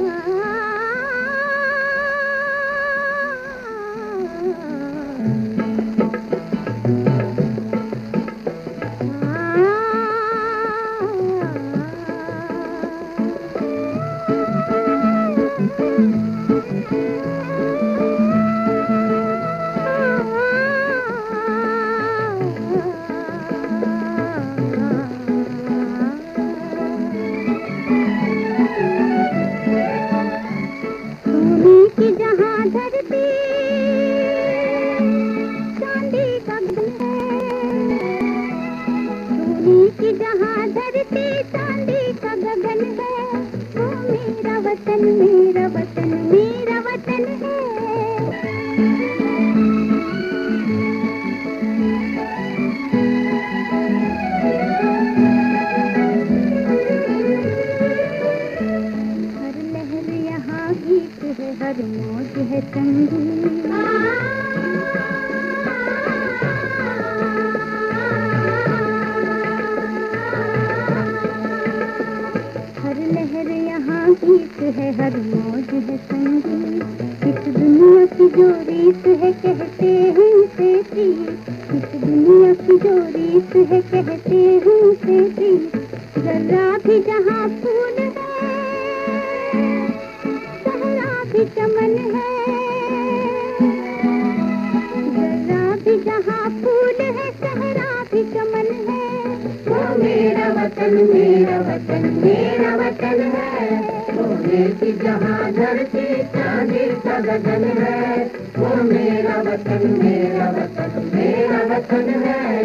Mm-hmm. जहाँ धरती चांदी का गगन है। वो मेरा वतन मेरा वतन मेरा वतन है। हर लहर यहाँ गीत है, हर मौज है संगीत गीत है, हर मौज है संगीत। इस दुनिया की जो रीत है, कहते हैं उसे प्रीत इस दुनिया की जो रीत है, कहते हैं उसे प्रीत जरा भी जहाँ फूल वतन, मेरा वतन मेरा वतन है। सोने की जहाँ धरती चांदी का गगन है। वो मेरा वतन मेरा वतन मेरा वतन है।